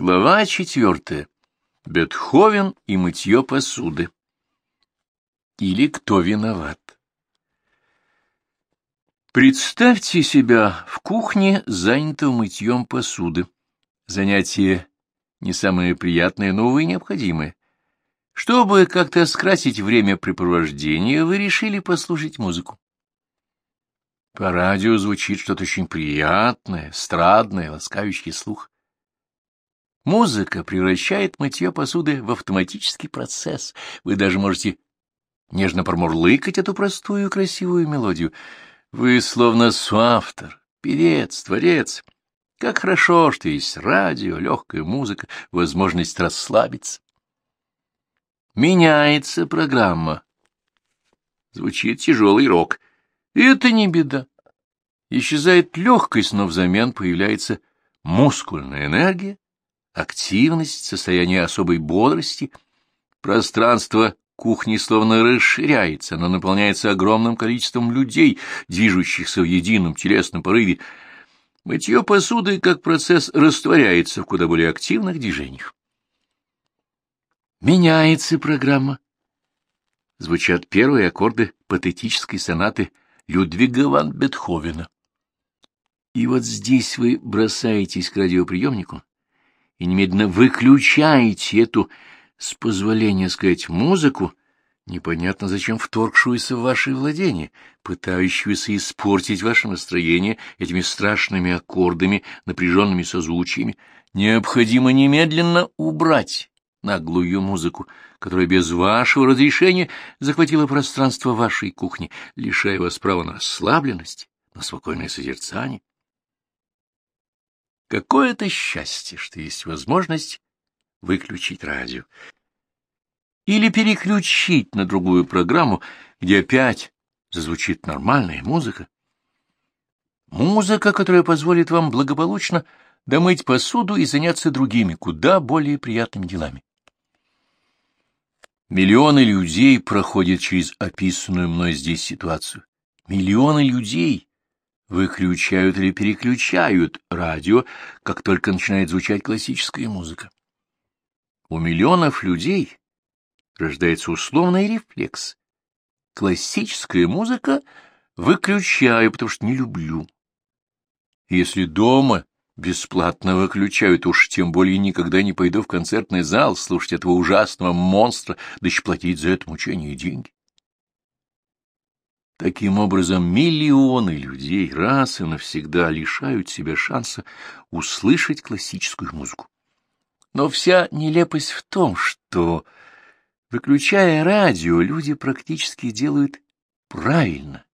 Глава четвертая. Бетховен и мытье посуды. Или кто виноват? Представьте себя в кухне, занятого мытьем посуды. Занятие не самое приятное, но, увы, необходимое. Чтобы как-то скрасить времяпрепровождения, вы решили послушать музыку. По радио звучит что-то очень приятное, страдное, ласкающее слух. Музыка превращает мытье посуды в автоматический процесс. Вы даже можете нежно промурлыкать эту простую красивую мелодию. Вы словно соавтор, певец, творец. Как хорошо, что есть радио, легкая музыка, возможность расслабиться. Меняется программа. Звучит тяжелый рок. И это не беда. Исчезает легкость, но взамен появляется мускульная энергия, активность, состояние особой бодрости. Пространство кухни словно расширяется, оно наполняется огромным количеством людей, движущихся в едином телесном порыве. Мытье посуды, как процесс, растворяется в куда более активных движениях. Меняется программа. Звучат первые аккорды патетической сонаты Людвига ван Бетховена. И вот здесь вы бросаетесь к радиоприемнику, и немедленно выключаете эту, с позволения сказать, музыку, непонятно зачем вторгшуюся в ваши владения, пытающуюся испортить ваше настроение этими страшными аккордами, напряженными созвучиями, необходимо немедленно убрать наглую музыку, которая без вашего разрешения захватила пространство вашей кухни, лишая вас права на расслабленность, на спокойное созерцание. Какое это счастье, что есть возможность выключить радио. Или переключить на другую программу, где опять зазвучит нормальная музыка. Музыка, которая позволит вам благополучно домыть посуду и заняться другими, куда более приятными делами. Миллионы людей проходят через описанную мной здесь ситуацию. Миллионы людей, выключают или переключают радио, как только начинает звучать классическая музыка. У миллионов людей рождается условный рефлекс. Классическая музыка выключаю, потому что не люблю. Если дома бесплатно выключают, уж тем более никогда не пойду в концертный зал слушать этого ужасного монстра, да еще платить за это мучение деньги. Таким образом, миллионы людей раз и навсегда лишают себя шанса услышать классическую музыку. Но вся нелепость в том, что, выключая радио, люди практически делают правильно,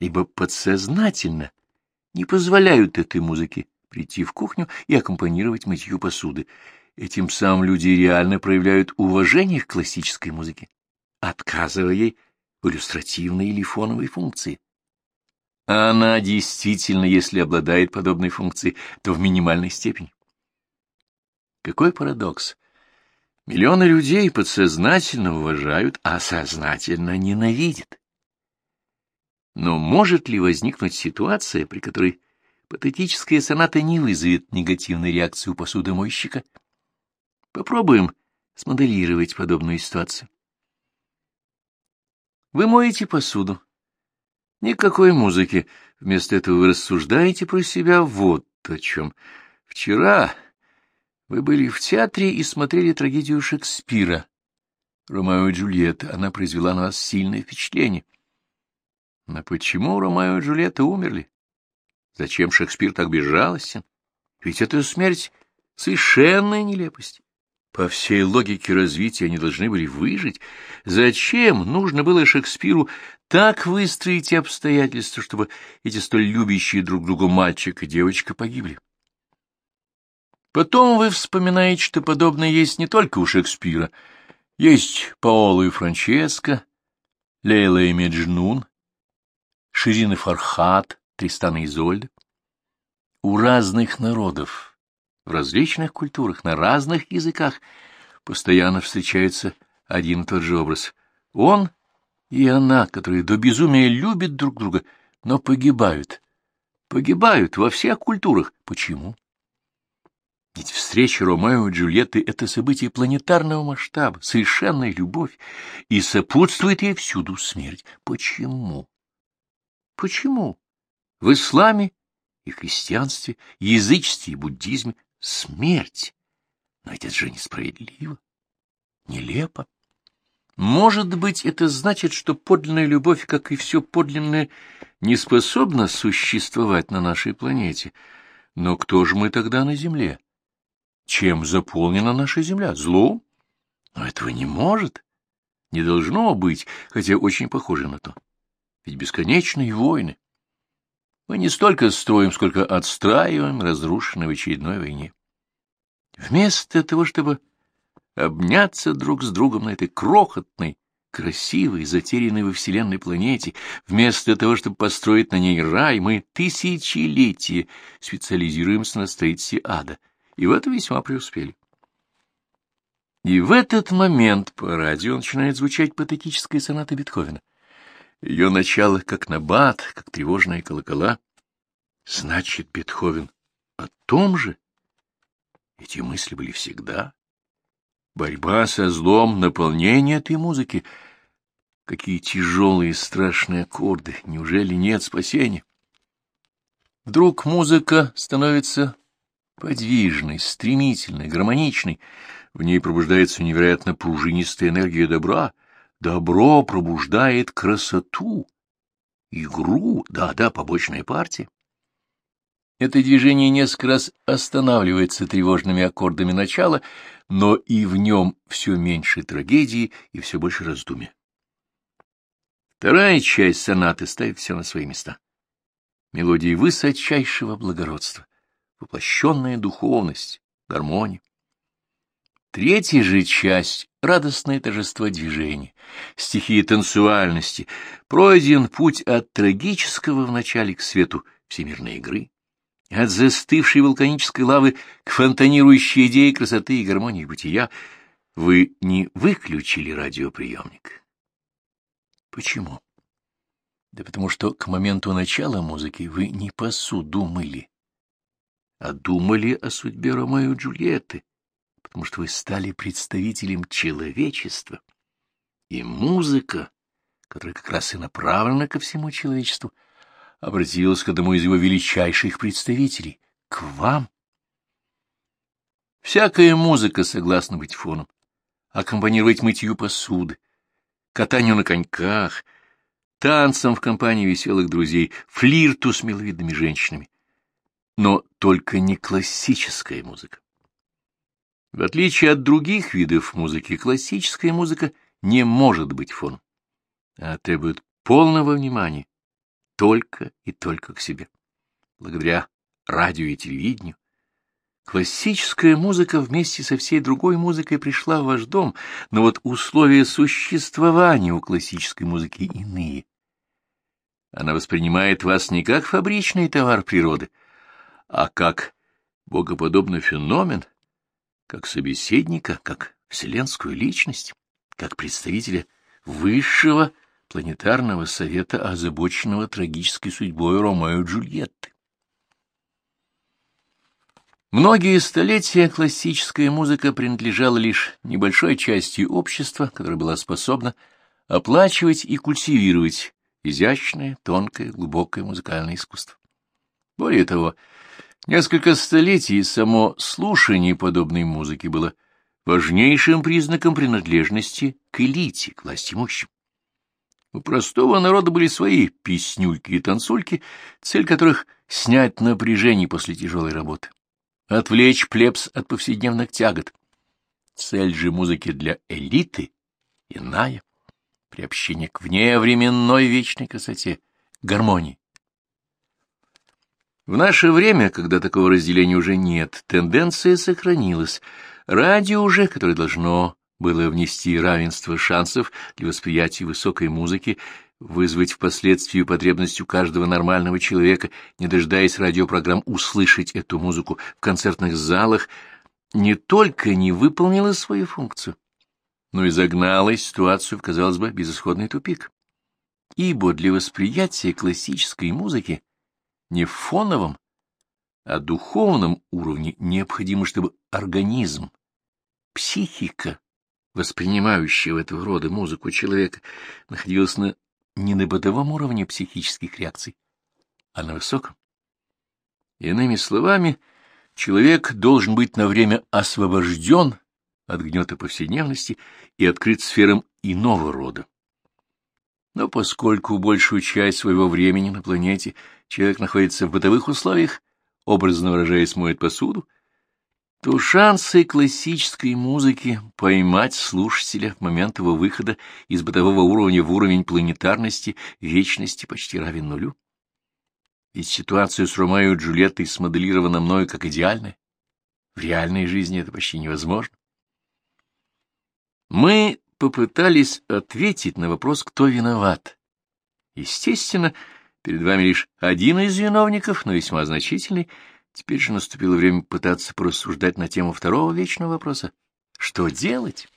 ибо подсознательно не позволяют этой музыке прийти в кухню и аккомпанировать мытью посуды. Этим самым люди реально проявляют уважение к классической музыке, отказывая ей иллюстративной или фоновой функции. она действительно, если обладает подобной функцией, то в минимальной степени. Какой парадокс! Миллионы людей подсознательно уважают, а сознательно ненавидят. Но может ли возникнуть ситуация, при которой патетическая соната не вызовет негативной реакции у посудомойщика? Попробуем смоделировать подобную ситуацию. Вы моете посуду. Никакой музыки. Вместо этого вы рассуждаете про себя вот о чем. Вчера вы были в театре и смотрели трагедию Шекспира. Ромео и Джульетта. Она произвела на вас сильное впечатление. Но почему Ромео и Джульетта умерли? Зачем Шекспир так безжалостен? Ведь это смерть — совершенная нелепость. По всей логике развития они должны были выжить. Зачем нужно было Шекспиру так выстроить обстоятельства, чтобы эти столь любящие друг друга мальчик и девочка погибли? Потом вы вспоминаете, что подобное есть не только у Шекспира. Есть Паоло и Франческо, Лейла и Меджнун, Ширин и Фархат, Тристан и Изольда. У разных народов в различных культурах, на разных языках постоянно встречается один и тот же образ. Он и она, которые до безумия любят друг друга, но погибают. Погибают во всех культурах. Почему? Ведь встреча Ромео и Джульетты — это событие планетарного масштаба, совершенная любовь, и сопутствует ей всюду смерть. Почему? Почему? В исламе и христианстве, язычестве и буддизме смерть. Но ведь это же несправедливо, нелепо. Может быть, это значит, что подлинная любовь, как и все подлинное, не способна существовать на нашей планете. Но кто же мы тогда на Земле? Чем заполнена наша Земля? Злом? Но этого не может, не должно быть, хотя очень похоже на то. Ведь бесконечные войны. Мы не столько строим, сколько отстраиваем разрушенные в очередной войне. Вместо того, чтобы обняться друг с другом на этой крохотной, красивой, затерянной во Вселенной планете, вместо того, чтобы построить на ней рай, мы тысячелетия специализируемся на строительстве ада, и в этом весьма преуспели. И в этот момент по радио начинает звучать патетическая соната Бетховена. Ее начало как набат, как тревожные колокола. Значит, Бетховен о том же? Эти мысли были всегда. Борьба со злом, наполнение этой музыки. Какие тяжелые страшные аккорды. Неужели нет спасения? Вдруг музыка становится подвижной, стремительной, гармоничной. В ней пробуждается невероятно пружинистая энергия добра. Добро пробуждает красоту, игру, да-да, побочная партия. Это движение несколько раз останавливается тревожными аккордами начала, но и в нем все меньше трагедии и все больше раздумья. Вторая часть сонаты ставит все на свои места. Мелодии высочайшего благородства, воплощенная духовность, гармония. Третья же часть — радостное торжество движения, стихия танцуальности, пройден путь от трагического в начале к свету всемирной игры, от застывшей вулканической лавы к фонтанирующей идее красоты и гармонии бытия, вы не выключили радиоприемник. Почему? Да потому что к моменту начала музыки вы не посуду мыли, а думали о судьбе Ромео и Джульетты, потому что вы стали представителем человечества. И музыка, которая как раз и направлена ко всему человечеству, — обратилась к одному из его величайших представителей, к вам. Всякая музыка согласна быть фоном, аккомпанировать мытью посуды, катанию на коньках, танцам в компании веселых друзей, флирту с миловидными женщинами. Но только не классическая музыка. В отличие от других видов музыки, классическая музыка не может быть фоном, а требует полного внимания, только и только к себе. Благодаря радио и телевидению классическая музыка вместе со всей другой музыкой пришла в ваш дом, но вот условия существования у классической музыки иные. Она воспринимает вас не как фабричный товар природы, а как богоподобный феномен, как собеседника, как вселенскую личность, как представителя высшего планетарного совета, озабоченного трагической судьбой Ромео и Джульетты. Многие столетия классическая музыка принадлежала лишь небольшой части общества, которая была способна оплачивать и культивировать изящное, тонкое, глубокое музыкальное искусство. Более того, несколько столетий само слушание подобной музыки было важнейшим признаком принадлежности к элите, к власти имущим. У простого народа были свои песнюльки и танцульки, цель которых — снять напряжение после тяжелой работы, отвлечь плебс от повседневных тягот. Цель же музыки для элиты иная — приобщение к вневременной вечной красоте, гармонии. В наше время, когда такого разделения уже нет, тенденция сохранилась. Радио уже, которое должно было внести равенство шансов для восприятия высокой музыки, вызвать впоследствии потребность у каждого нормального человека, не дожидаясь радиопрограмм, услышать эту музыку в концертных залах, не только не выполнила свою функцию, но и загнала ситуацию в, казалось бы, безысходный тупик. Ибо для восприятия классической музыки не фоновом, о духовном уровне необходимо, чтобы организм, психика, воспринимающего этого рода музыку человека, находилась на, не на бытовом уровне психических реакций, а на высоком. Иными словами, человек должен быть на время освобожден от гнета повседневности и открыт сферам иного рода. Но поскольку большую часть своего времени на планете человек находится в бытовых условиях, образно выражаясь, моет посуду, то шансы классической музыки поймать слушателя в момент его выхода из бытового уровня в уровень планетарности, вечности почти равен нулю. Ведь ситуация с Ромео и Джульеттой смоделирована мною как идеальная. В реальной жизни это почти невозможно. Мы попытались ответить на вопрос, кто виноват. Естественно, перед вами лишь один из виновников, но весьма значительный. Теперь же наступило время пытаться порассуждать на тему второго вечного вопроса. Что делать?